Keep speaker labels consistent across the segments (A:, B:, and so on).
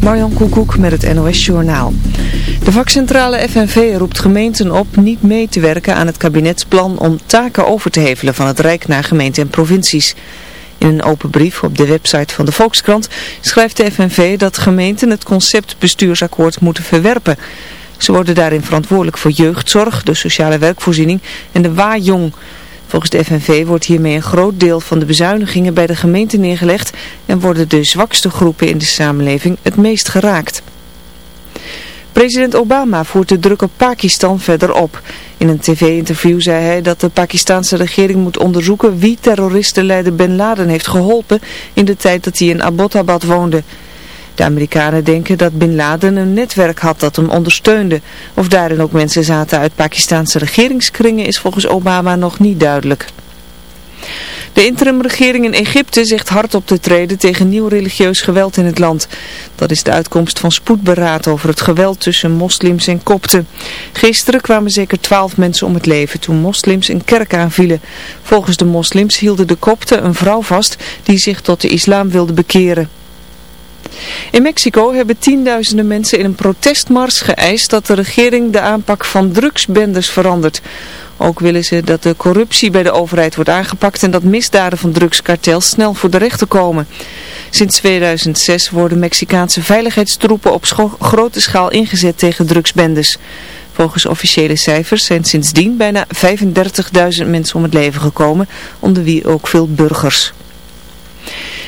A: Marjan Koekoek met het NOS Journaal. De vakcentrale FNV roept gemeenten op niet mee te werken aan het kabinetsplan om taken over te hevelen van het Rijk naar gemeenten en provincies. In een open brief op de website van de Volkskrant schrijft de FNV dat gemeenten het concept bestuursakkoord moeten verwerpen. Ze worden daarin verantwoordelijk voor jeugdzorg, de sociale werkvoorziening en de waaijong. Volgens de FNV wordt hiermee een groot deel van de bezuinigingen bij de gemeente neergelegd en worden de zwakste groepen in de samenleving het meest geraakt. President Obama voert de druk op Pakistan verder op. In een tv-interview zei hij dat de Pakistanse regering moet onderzoeken wie terroristenleider Bin Laden heeft geholpen in de tijd dat hij in Abbottabad woonde. De Amerikanen denken dat Bin Laden een netwerk had dat hem ondersteunde. Of daarin ook mensen zaten uit Pakistanse regeringskringen is volgens Obama nog niet duidelijk. De interimregering in Egypte zegt hard op te treden tegen nieuw religieus geweld in het land. Dat is de uitkomst van spoedberaad over het geweld tussen moslims en kopten. Gisteren kwamen zeker twaalf mensen om het leven toen moslims een kerk aanvielen. Volgens de moslims hielden de kopten een vrouw vast die zich tot de islam wilde bekeren. In Mexico hebben tienduizenden mensen in een protestmars geëist dat de regering de aanpak van drugsbenders verandert. Ook willen ze dat de corruptie bij de overheid wordt aangepakt en dat misdaden van drugskartels snel voor de rechter komen. Sinds 2006 worden Mexicaanse veiligheidstroepen op grote schaal ingezet tegen drugsbendes. Volgens officiële cijfers zijn sindsdien bijna 35.000 mensen om het leven gekomen, onder wie ook veel burgers.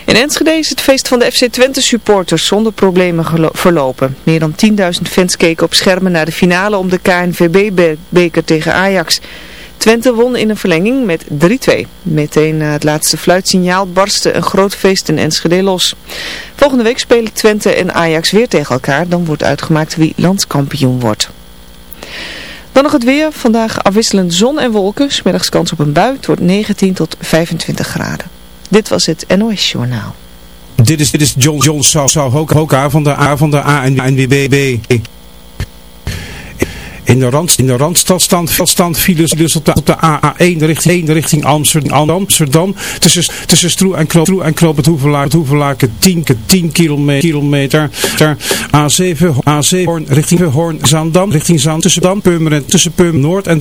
A: In Enschede is het feest van de FC Twente supporters zonder problemen verlopen. Meer dan 10.000 fans keken op schermen naar de finale om de KNVB-beker tegen Ajax. Twente won in een verlenging met 3-2. Meteen na het laatste fluitsignaal barstte een groot feest in Enschede los. Volgende week spelen Twente en Ajax weer tegen elkaar. Dan wordt uitgemaakt wie landskampioen wordt. Dan nog het weer. Vandaag afwisselend zon en wolken. Smiddags kans op een bui. Het wordt 19 tot 25 graden. Dit was het NOS Journaal.
B: Dit is, dit is John John Hoka van de A van de ANWB. In de, rand, in de Randstad stand files dus op de, op de AA1 richting, richting Amsterdam, Amsterdam tussen, tussen Stroe en Knoop, en Knoop het Hoevelaken 10, 10 kilometer, kilometer A7, A7 Hoorn, richting Hoorn, Zaandam, richting Zand, tussen Dam, Purmerend, tussen Purmerend Noord en...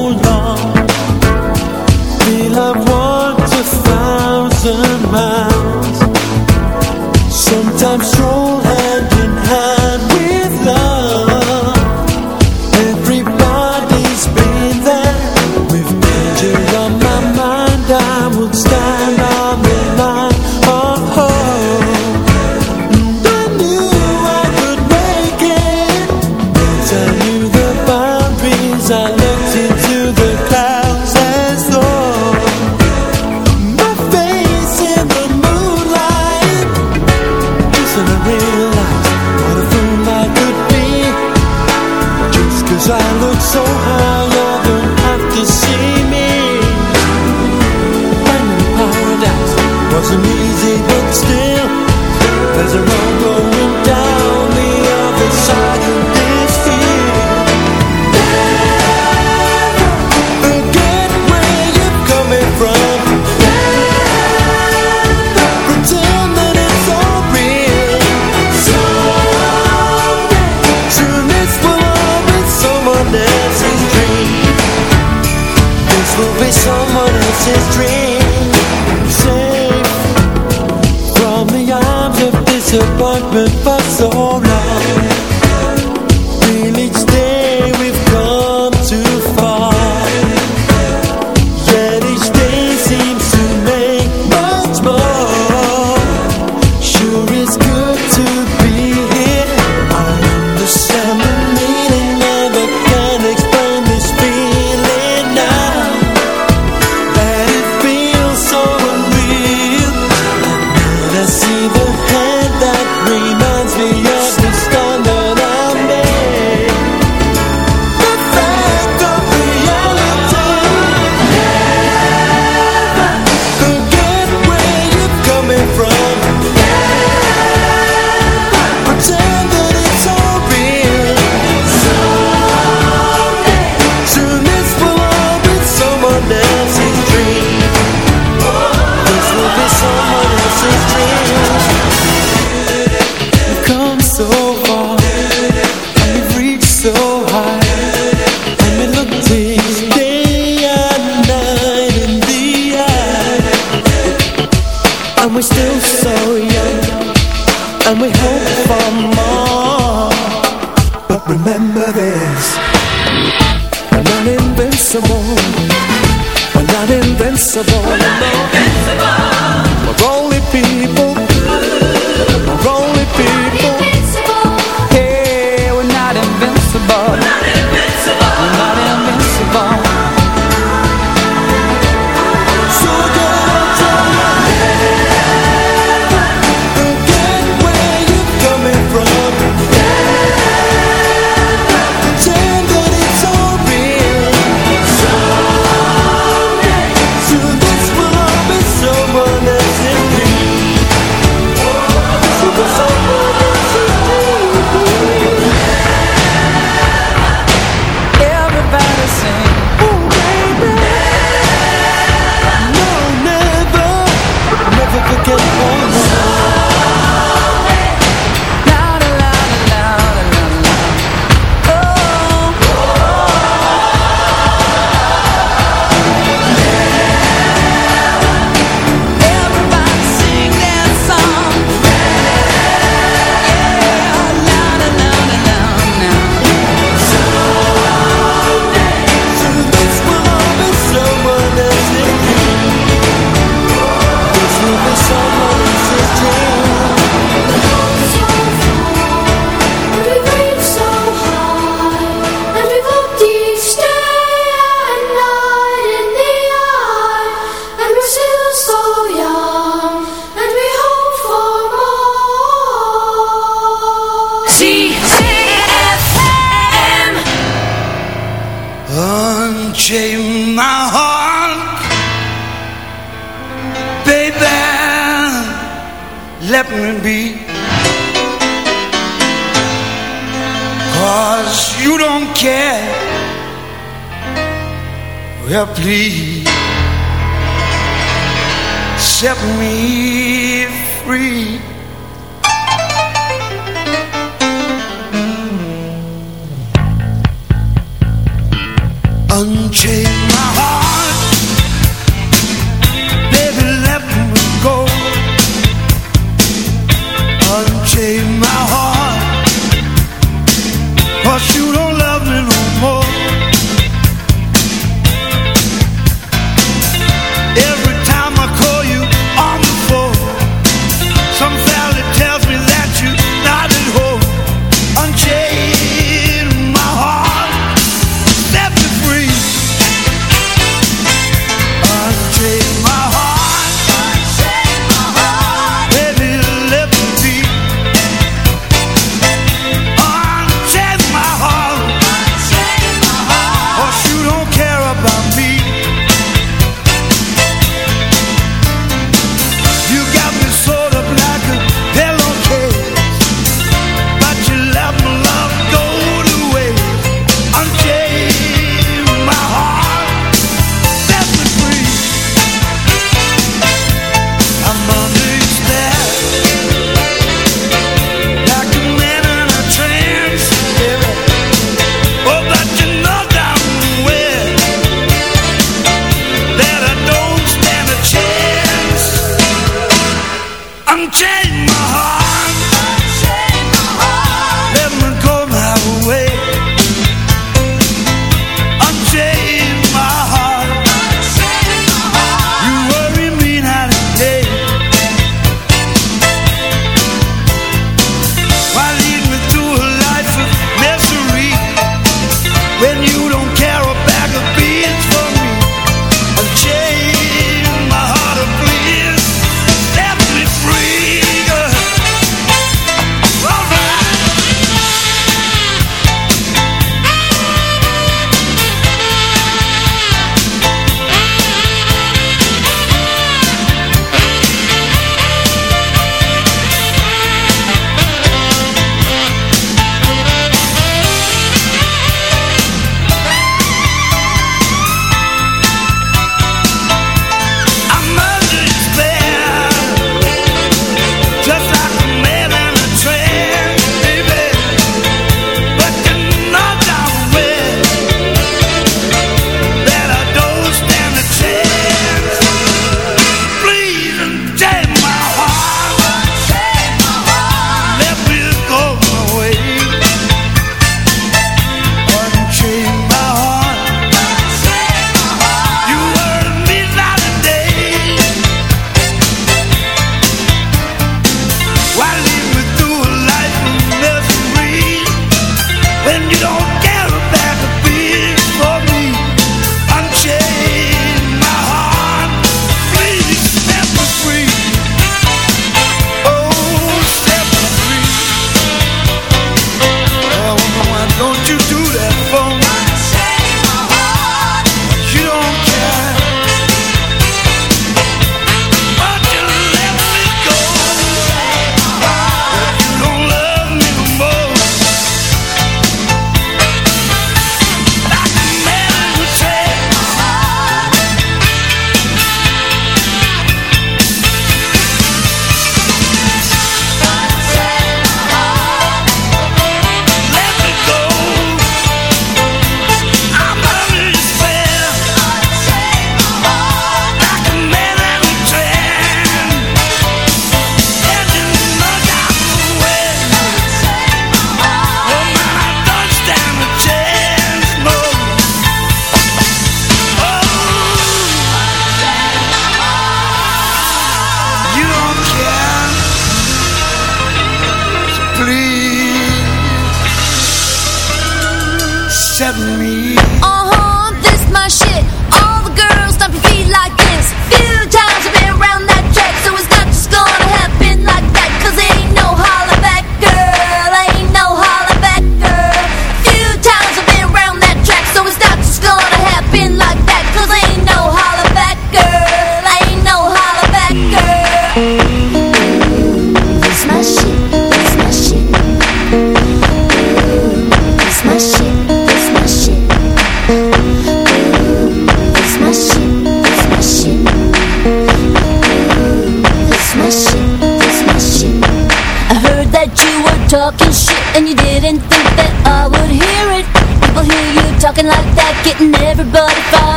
C: disappointment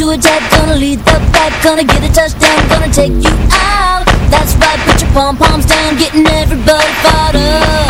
D: to attack, gonna lead the pack, gonna get a touchdown, gonna take you out. That's right, put your pom poms down, getting everybody fired up.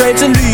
E: when it penetrates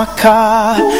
C: My
F: car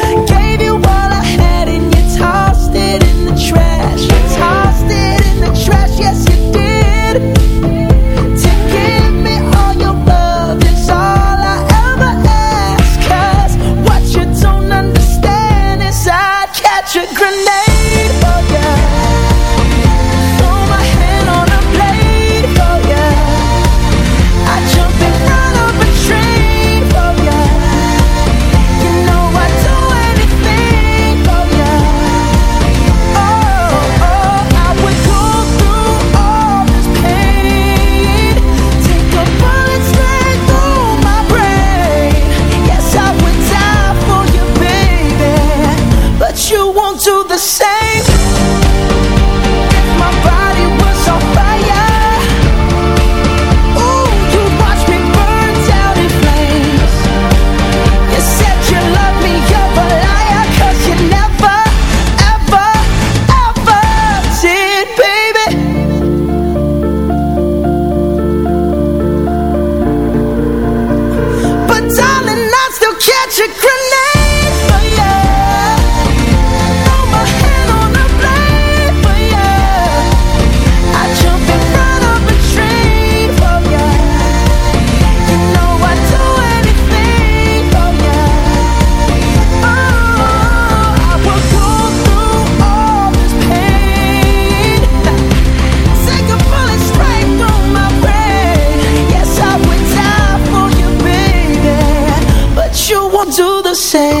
G: do the same.